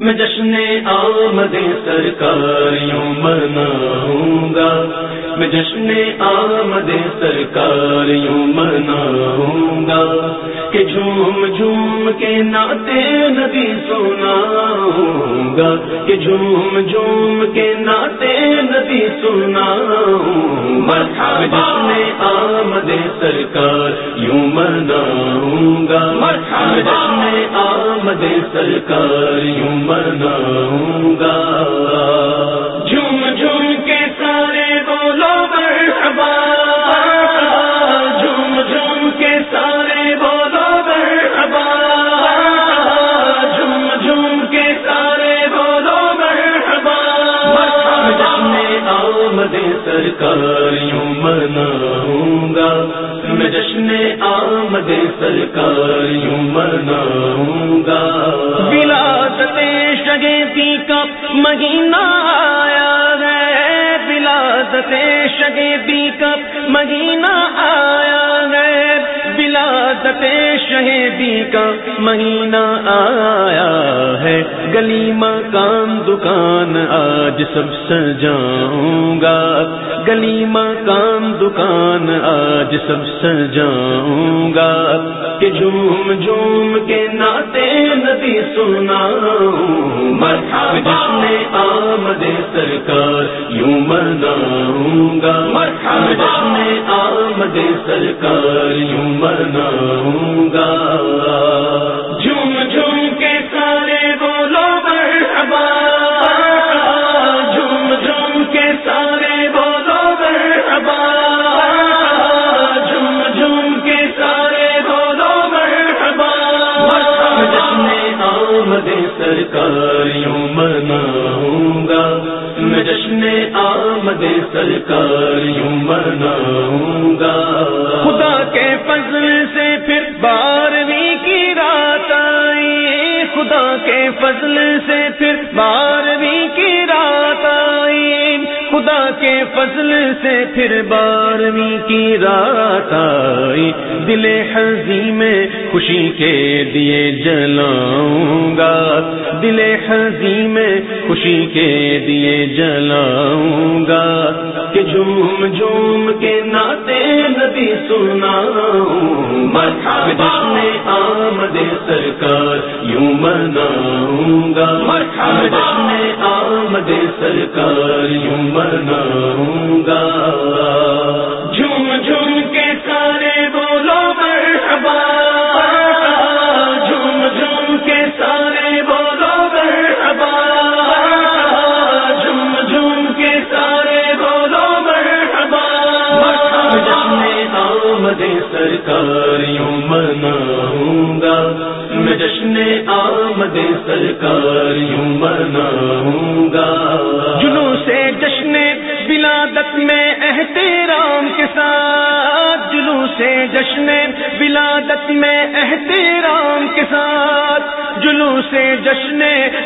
میں جشن آمد سرکاریوں مناؤں گا۔ میں جشن آمد سرکاریوں مناؤں گا کہ جھوم جھوم کے ناطے ندی سونا گا کہ جھوم جھوم کے ناطے نبی سناؤں، مرحبا نے آمد سرکار یوں مناؤں گا، مرحبا نے آمد سرکار یوں مناؤں گا۔ سرکار یوں مناؤں گا۔ میں جشن آمد سرکار یوں مناؤں گا۔ ولادت شگیتی کا مہینہ آیا ہے۔ ولادت شگیتی کا مہینہ آیا ہے۔ ولادت شہیدی کا مہینہ آیا ہے۔ گلی مکان دکان آج سب سجاؤں گا۔ گلی مکان دکان آج سب سجاؤں گا۔ کہ جھوم جھوم کے ناطے ندی سنا جشن آمد سرکار یوں مناؤں گا۔ جشن آمد سرکار یوں مناؤں گا۔ جھوم جھوم کے سارے بولو مرحبا۔ جھوم جھوم کے سارے بولو مرحبا۔ جھوم جھوم کے سارے بولو مرحبا۔ جشن آمد سرکار یوں مناؤں گا۔ میں جشن آمد سرکار یوں مناؤں گا خدا کے فضل سے پھر بارہویں کی رات آئی۔ خدا کے فضل سے پھر خدا کے فضل سے پھر بارہویں کی رات آئی۔ دل حضی میں خوشی کے دیے جلاؤں گا۔ دل حضی میں خوشی کے دیے جلاؤں گا۔ کہ جھوم جھوم کے ناطے ندی سناؤں۔ جشن آمد سرکار یوں مناؤں گا جشن سرکار یوں مناؤں گا۔ گا جنو سے جشن ولادت میں احترام کے ساتھ۔ جلو سے جشن ولادت میں احترام کے ساتھ جلو سے جشن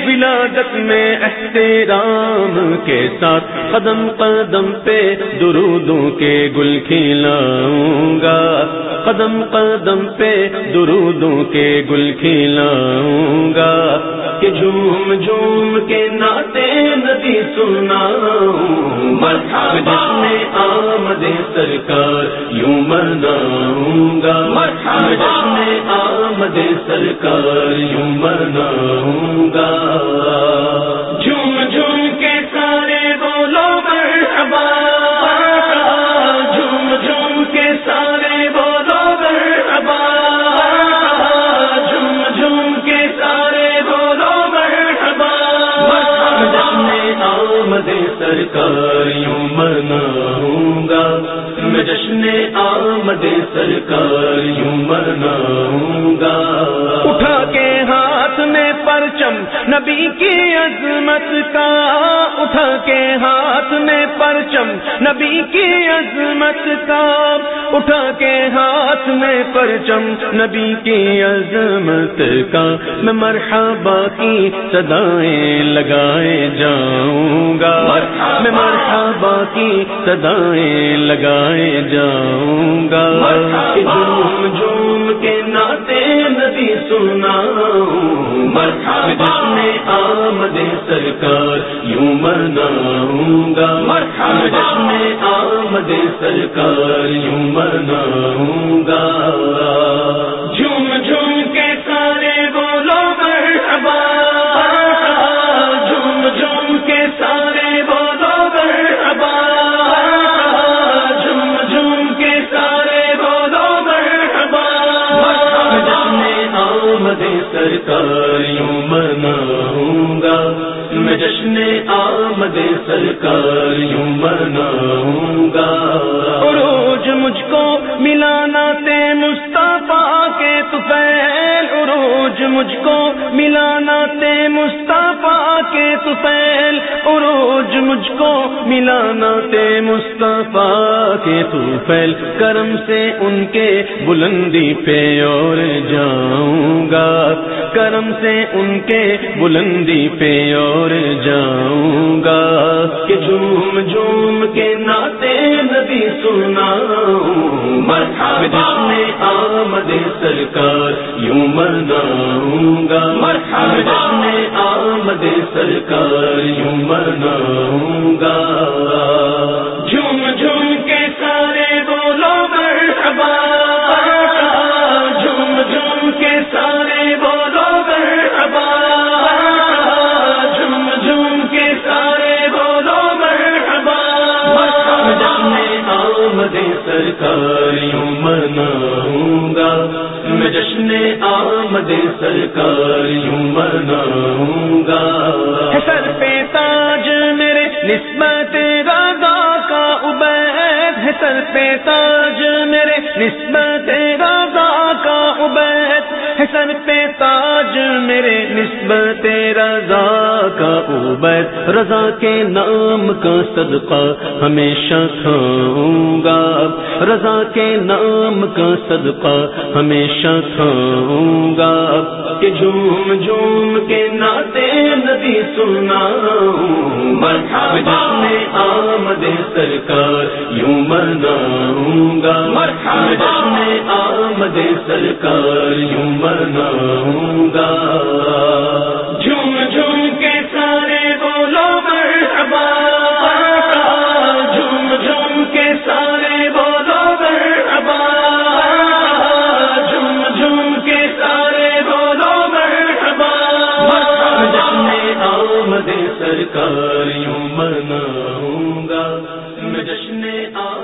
ولادت میں احترام کے ساتھ، قدم قدم پہ درودوں کے گل کھلاؤں گا۔ قدم قدم پہ درودوں کے گل کھلاؤں گا۔ کہ جھوم جھوم کے ناطے ندی سناؤں جشن آمد سرکار، یوں مناؤں گا جشن آمد سرکار یوں مناؤں گا آمد سرکار یوں مناؤں گا میں جشن آمد سرکار یوں مناؤں گا اٹھا کے ہاں ہاتھ میں پرچم نبی کی عظمت کا اٹھا کے ہاتھ میں پرچم نبی کی عظمت کا اٹھا کے ہاتھ میں پرچم نبی کی عظمت کا میں مرحبا کی صدائیں لگائے جاؤں گا۔ میں مرحبا کی صدائیں لگائے جاؤں گا۔ جھوم کے ندی سناؤں. مرحبا آمد آمد سرکار یوں مناؤں گا. میں آمد سرکار یوں مناؤں گا. جھوم جھوم کے سرکار یوں مناؤں گا روز مجھ کو ملانا عروج مجھ کو ملانا تے مصطفیٰ کے تفیل عروج مجھ کو ملانا تے مصطفیٰ کے تفیل کرم سے ان کے بلندی پہ اور جاؤں گا۔ کرم سے ان کے بلندی پہ اور جاؤں گا۔ کہ جھوم جھوم کے ناتے نبی سنا جشن آمد سرکار مناؤں گا۔ جشن آمد سرکار یوں مناؤں گا۔ جھوم جھوم کے سارے بولو مرحبا۔ جھوم جھوم کے سارے بولو مرحبا۔ جھوم جھوم کے سارے بولو مرحبا۔ جشن آمد سرکار یوں مناؤں گا۔ میں جشن آمد سرکار یوں مناؤں گا۔ سر پہ تاج میرے نسبت راگا کا عبید۔ ہے سر پہ تاج میرے نسبت عبید ہے سر پہ تاج میرے نسبت رضا کا عبید رضا کے نام کا صدقہ ہمیشہ کھاؤں گا۔ رضا کے نام کا صدقہ ہمیشہ کھاؤں گا۔ کہ جھوم جھوم کے ناتے نبی سنا جشن آمد سرکار یوں مناؤں گا۔ جشن آمد سرکار یوں مناؤں گا جھوم جھوم کے سارے بولو مرحبا۔ جھوم جھوم کے سارے بولو مرحبا۔ جھوم جھوم کے سارے بولو مرحبا۔ جشن آمد سرکار یوں مناؤں گا۔ میں جشن آمد